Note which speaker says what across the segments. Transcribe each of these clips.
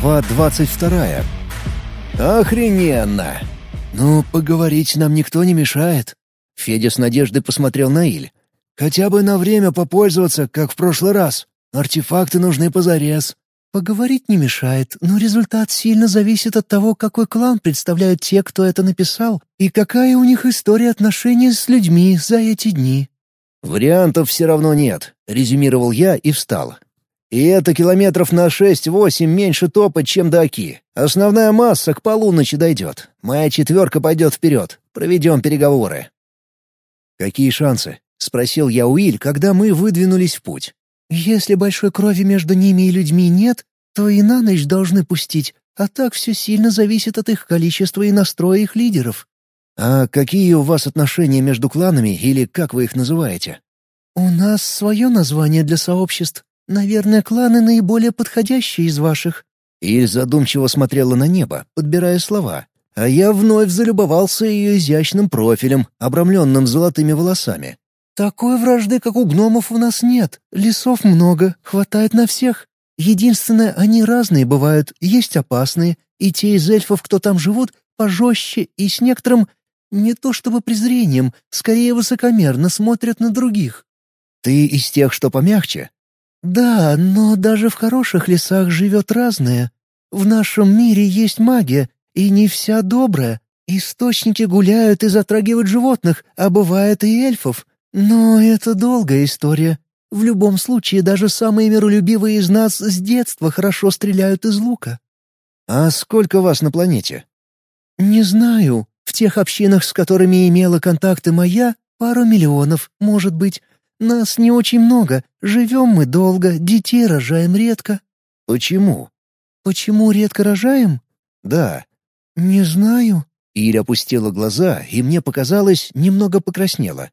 Speaker 1: Глава двадцать вторая. «Охрененно! Ну, поговорить нам никто не мешает». Федя с надеждой посмотрел на Иль. «Хотя бы на время попользоваться, как в прошлый раз. Артефакты нужны позарез».
Speaker 2: «Поговорить не мешает, но результат сильно зависит от того, какой клан представляют те, кто это написал, и какая у них история отношений с людьми за эти дни».
Speaker 1: «Вариантов все равно нет», — резюмировал я и встал. «И это километров на шесть-восемь меньше топа, чем до Оки. Основная масса к полуночи дойдет. Моя четверка пойдет вперед. Проведем переговоры». «Какие шансы?» — спросил я Уиль, когда мы выдвинулись в путь.
Speaker 2: «Если большой крови между ними и людьми нет, то и на ночь должны пустить, а так все сильно зависит от их количества и настроя их лидеров».
Speaker 1: «А какие у вас отношения между кланами или как вы их называете?»
Speaker 2: «У нас свое название для сообществ. Наверное, кланы наиболее подходящие из ваших».
Speaker 1: Иль задумчиво смотрела на небо, подбирая слова, а я вновь залюбовался ее изящным профилем, обрамленным золотыми волосами.
Speaker 2: «Такой вражды, как у гномов, у нас нет. Лесов много, хватает на всех. Единственное, они разные бывают, есть опасные, и те из эльфов, кто там живут, пожестче и с некоторым, не то чтобы презрением, скорее высокомерно смотрят на других».
Speaker 1: «Ты из тех, что помягче?»
Speaker 2: «Да, но даже в хороших лесах живет разное. В нашем мире есть магия, и не вся добрая. Источники гуляют и затрагивают животных, а бывает и эльфов. Но это долгая история. В любом случае, даже самые миролюбивые из нас с детства хорошо стреляют из лука.
Speaker 1: А сколько вас на планете?
Speaker 2: Не знаю. В тех общинах, с которыми имела контакты моя, пару миллионов, может быть. Нас не очень много, живем мы долго, детей рожаем редко.
Speaker 1: Почему?
Speaker 2: Почему редко рожаем?
Speaker 1: Да.
Speaker 2: Не знаю.
Speaker 1: Иря опустила глаза, и мне показалось, немного покраснела.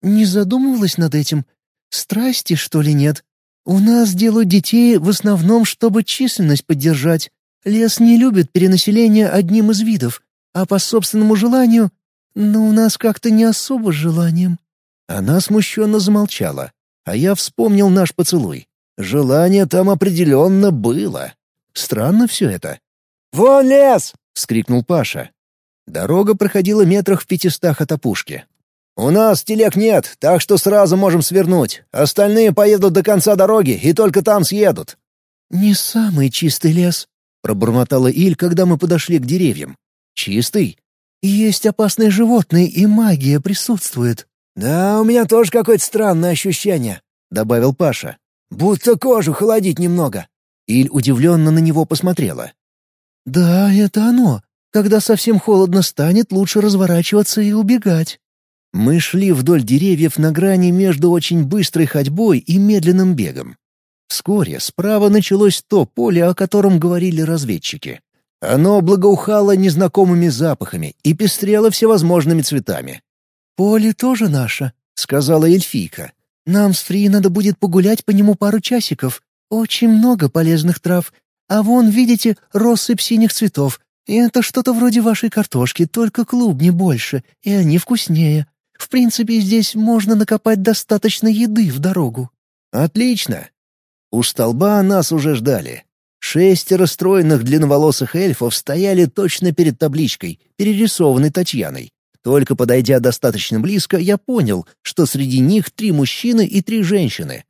Speaker 2: Не задумывалась над этим? Страсти, что ли, нет? У нас делают детей в основном, чтобы численность поддержать. Лес не любит перенаселение одним из видов, а по собственному желанию... Но у нас как-то не особо с желанием».
Speaker 1: Она смущенно замолчала, а я вспомнил наш поцелуй. Желание там определенно было. Странно все это.
Speaker 3: «Вон лес!»
Speaker 1: — вскрикнул Паша. Дорога проходила метрах в пятистах от опушки. «У нас телег нет, так что сразу можем свернуть. Остальные поедут до конца дороги и только там съедут».
Speaker 2: «Не самый чистый лес», — пробормотала Иль, когда мы подошли к деревьям.
Speaker 1: «Чистый?»
Speaker 2: «Есть опасные животные, и магия присутствует».
Speaker 3: «Да, у меня тоже какое-то странное ощущение», — добавил Паша. «Будто кожу холодить немного».
Speaker 1: Иль удивленно на него посмотрела.
Speaker 2: «Да, это оно. Когда совсем холодно станет, лучше разворачиваться и убегать».
Speaker 1: Мы шли вдоль деревьев на грани между очень быстрой ходьбой и медленным бегом. Вскоре справа началось то поле, о котором говорили разведчики. Оно благоухало незнакомыми запахами и пестрело всевозможными цветами.
Speaker 2: «Поле тоже наше», —
Speaker 1: сказала эльфийка.
Speaker 2: «Нам с Фри надо будет погулять по нему пару часиков. Очень много полезных трав. А вон, видите, россыпь синих цветов. Это что-то вроде вашей картошки, только клубни больше, и они вкуснее. В принципе, здесь можно накопать достаточно еды в дорогу».
Speaker 1: «Отлично!» У столба нас уже ждали. Шестеро стройных длинноволосых эльфов стояли точно перед табличкой, перерисованной Татьяной. Только подойдя достаточно близко, я понял, что среди них три мужчины и три женщины.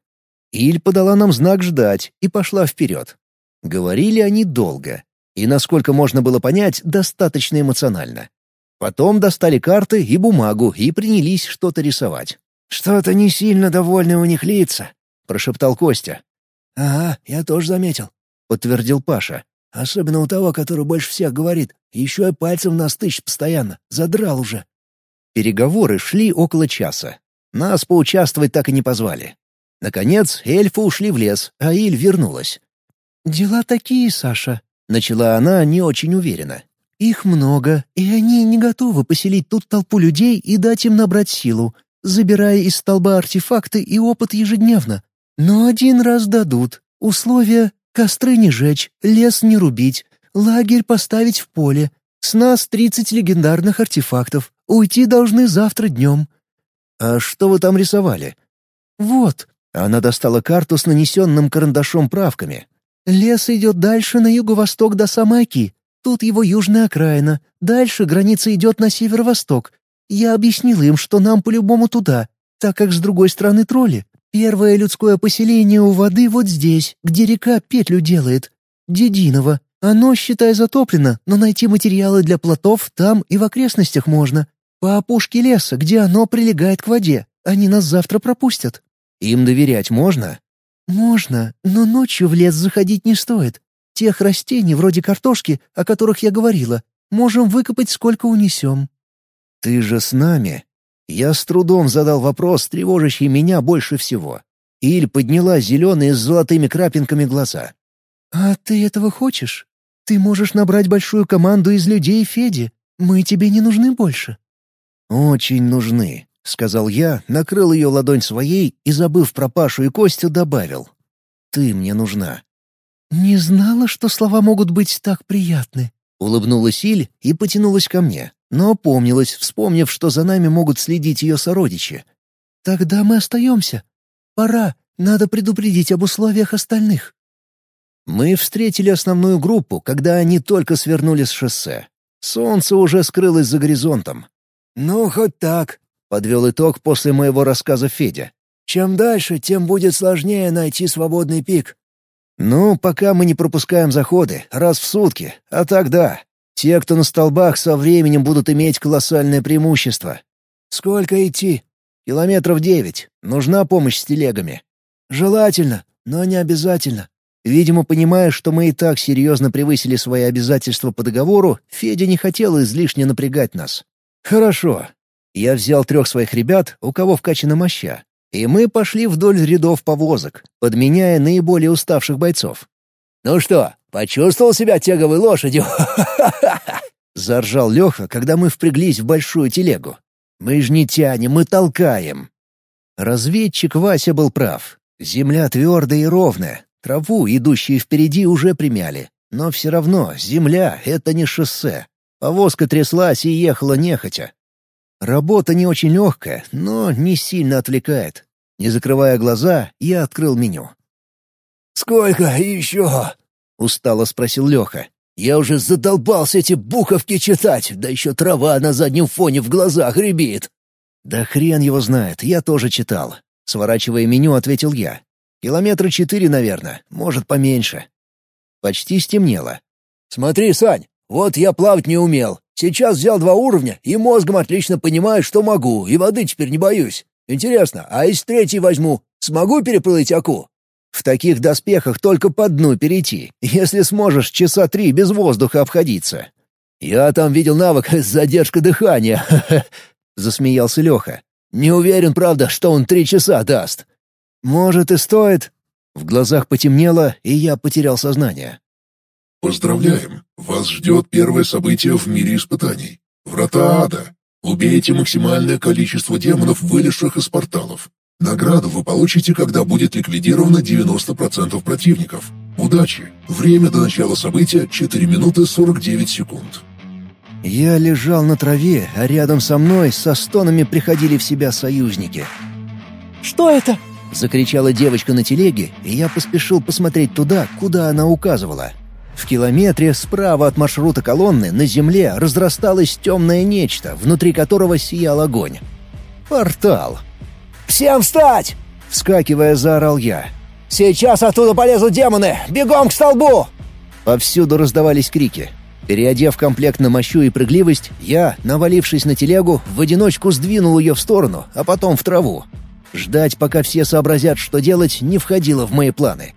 Speaker 1: Иль подала нам знак ждать и пошла вперед. Говорили они долго, и, насколько можно было понять, достаточно эмоционально. Потом достали карты и бумагу и принялись что-то рисовать.
Speaker 3: «Что-то не сильно довольны у них лица», —
Speaker 1: прошептал Костя.
Speaker 3: «Ага, я тоже заметил», — подтвердил Паша. «Особенно у того, который больше всех говорит. Еще и пальцем нас тычет постоянно. Задрал уже».
Speaker 1: Переговоры шли около часа. Нас поучаствовать так и не позвали. Наконец, эльфы ушли в лес, а Иль вернулась.
Speaker 2: «Дела такие, Саша», —
Speaker 1: начала она не очень уверенно.
Speaker 2: Их много, и они не готовы поселить тут толпу людей и дать им набрать силу, забирая из столба артефакты и опыт ежедневно. Но один раз дадут. Условия — костры не жечь, лес не рубить, лагерь поставить в поле. С нас тридцать легендарных артефактов. Уйти должны завтра днем.
Speaker 1: «А что вы там рисовали?»
Speaker 2: «Вот».
Speaker 1: Она достала карту с нанесенным карандашом правками.
Speaker 2: Лес идет дальше на юго-восток до Самайки. Тут его южная окраина. Дальше граница идет на северо-восток. Я объяснила им, что нам по-любому туда, так как с другой стороны тролли. Первое людское поселение у воды вот здесь, где река петлю делает. Дединово. Оно, считай, затоплено, но найти материалы для плотов там и в окрестностях можно. По опушке леса, где оно прилегает к воде. Они нас завтра пропустят».
Speaker 1: «Им доверять можно?»
Speaker 2: «Можно, но ночью в лес заходить не стоит. Тех растений, вроде картошки, о которых я говорила, можем выкопать сколько унесем».
Speaker 1: «Ты же с нами?» Я с трудом задал вопрос, тревожащий меня больше всего. Иль подняла зеленые с золотыми крапинками глаза.
Speaker 2: «А ты этого хочешь? Ты можешь набрать большую команду из людей Феди. Мы тебе не нужны больше».
Speaker 1: «Очень нужны», — сказал я, накрыл ее ладонь своей и, забыв про Пашу и Костю, добавил. «Ты мне нужна».
Speaker 2: «Не знала, что слова могут быть так приятны», —
Speaker 1: улыбнулась Иль и потянулась ко мне, но опомнилась, вспомнив, что за нами могут следить ее сородичи.
Speaker 2: «Тогда мы остаемся. Пора, надо предупредить об условиях остальных».
Speaker 1: Мы встретили основную группу, когда они только свернули с шоссе. Солнце уже скрылось за горизонтом.
Speaker 3: «Ну, хоть так», —
Speaker 1: подвел итог после моего рассказа Федя.
Speaker 3: «Чем дальше, тем будет сложнее найти свободный пик».
Speaker 1: «Ну, пока мы не пропускаем заходы, раз в сутки, а так да. Те, кто на столбах, со временем будут иметь колоссальное преимущество».
Speaker 3: «Сколько идти?»
Speaker 1: «Километров девять. Нужна помощь с телегами».
Speaker 3: «Желательно, но не обязательно.
Speaker 1: Видимо, понимая, что мы и так серьезно превысили свои обязательства по договору, Федя не хотел излишне напрягать нас. «Хорошо». Я взял трех своих ребят, у кого вкачана моща, и мы пошли вдоль рядов повозок, подменяя наиболее уставших бойцов.
Speaker 3: «Ну что, почувствовал себя тяговой лошадью?»
Speaker 1: Заржал Леха, когда мы впряглись в большую телегу. «Мы ж не тянем, мы толкаем». Разведчик Вася был прав. Земля твердая и ровная, Траву, идущие впереди, уже примяли. Но все равно земля — это не шоссе. Повозка тряслась и ехала нехотя. Работа не очень легкая, но не сильно отвлекает. Не закрывая глаза, я открыл меню.
Speaker 3: «Сколько еще?» — устало спросил Леха. «Я уже задолбался эти буковки читать, да еще трава на заднем фоне в глазах рябит».
Speaker 1: «Да хрен его знает, я тоже читал». Сворачивая меню, ответил я. Километра четыре, наверное, может, поменьше. Почти стемнело.
Speaker 3: «Смотри, Сань, вот я плавать не умел. Сейчас взял два уровня, и мозгом отлично понимаю, что могу, и воды теперь не боюсь. Интересно, а если третий возьму, смогу переплыть Аку?»
Speaker 1: «В таких доспехах только по дну перейти, если сможешь часа три без воздуха обходиться».
Speaker 3: «Я там видел навык задержка дыхания», — засмеялся Леха. «Не уверен, правда, что он три часа даст».
Speaker 1: Может, и стоит. В глазах потемнело, и я потерял сознание.
Speaker 4: Поздравляем! Вас ждет первое событие в мире испытаний. Врата ада. Убейте максимальное количество демонов, вылезших из порталов. Награду вы получите, когда будет ликвидировано 90% противников. Удачи! Время до начала события 4 минуты 49 секунд.
Speaker 1: Я лежал на траве, а рядом со мной со стонами приходили в себя союзники.
Speaker 2: «Что это?»
Speaker 1: — закричала девочка на телеге, и я поспешил посмотреть туда, куда она указывала. В километре справа от маршрута колонны на земле разрасталось темное нечто, внутри которого сиял огонь. Портал.
Speaker 3: «Всем встать!» — вскакивая, заорал я. «Сейчас оттуда полезут демоны! Бегом к столбу!»
Speaker 1: Повсюду раздавались крики. Переодев комплект на мощу и прыгливость, я, навалившись на телегу, в одиночку сдвинул ее в сторону, а потом в траву. Ждать, пока все сообразят, что делать, не входило в мои планы.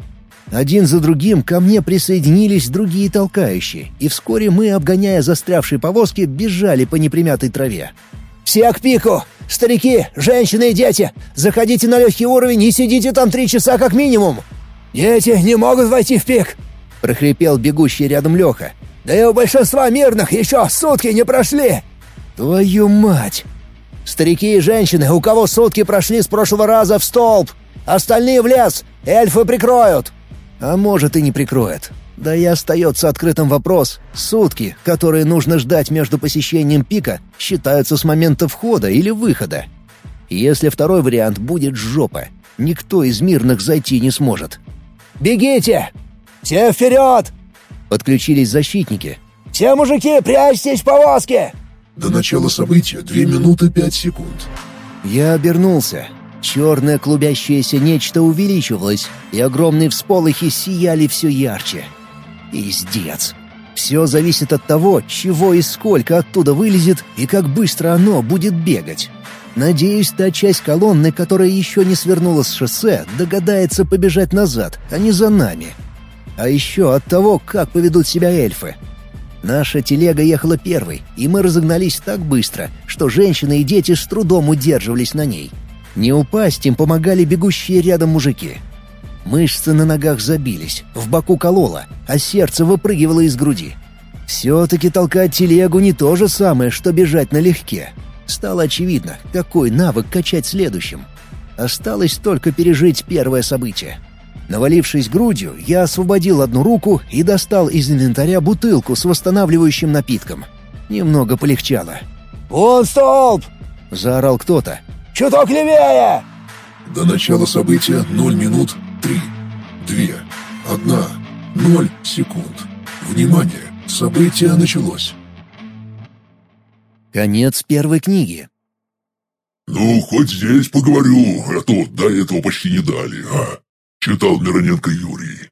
Speaker 1: Один за другим ко мне присоединились другие толкающие, и вскоре мы, обгоняя застрявшие повозки, бежали по непримятой траве.
Speaker 3: «Все к пику! Старики, женщины и дети! Заходите на легкий уровень и сидите там три часа как минимум!» «Дети не могут войти в пик!» — прохрипел бегущий рядом Леха. «Да и у большинства мирных еще сутки не прошли!»
Speaker 1: «Твою мать!»
Speaker 3: Старики и женщины, у кого сутки прошли с прошлого раза в столб. Остальные в лес. Эльфы прикроют».
Speaker 1: «А может и не прикроют. Да и остается открытым вопрос. Сутки, которые нужно ждать между посещением пика, считаются с момента входа или выхода. Если второй вариант будет жопа, никто из мирных зайти не сможет.
Speaker 3: «Бегите!» «Все вперед!»
Speaker 1: Подключились защитники.
Speaker 3: «Все мужики, прячьтесь в повозке!»
Speaker 4: До начала события две минуты пять секунд.
Speaker 1: Я обернулся. Черное клубящееся нечто увеличивалось, и огромные всполохи сияли все ярче. Пиздец. Все зависит от того, чего и сколько оттуда вылезет, и как быстро оно будет бегать. Надеюсь, та часть колонны, которая еще не свернула с шоссе, догадается побежать назад, а не за нами. А еще от того, как поведут себя эльфы. Наша телега ехала первой, и мы разогнались так быстро, что женщины и дети с трудом удерживались на ней. Не упасть им помогали бегущие рядом мужики. Мышцы на ногах забились, в боку кололо, а сердце выпрыгивало из груди. Все-таки толкать телегу не то же самое, что бежать налегке. Стало очевидно, какой навык качать следующим. Осталось только пережить первое событие — Навалившись грудью, я освободил одну руку и достал из инвентаря бутылку с восстанавливающим напитком. Немного полегчало.
Speaker 3: «Вон столб!»
Speaker 1: — заорал кто-то.
Speaker 3: «Чуток левее!»
Speaker 4: До начала события 0 минут 3, 2, 1, 0 секунд. Внимание! Событие началось.
Speaker 1: Конец первой книги.
Speaker 4: «Ну, хоть здесь поговорю, а то до этого почти не дали, а?» Читал Мироненко Юрий.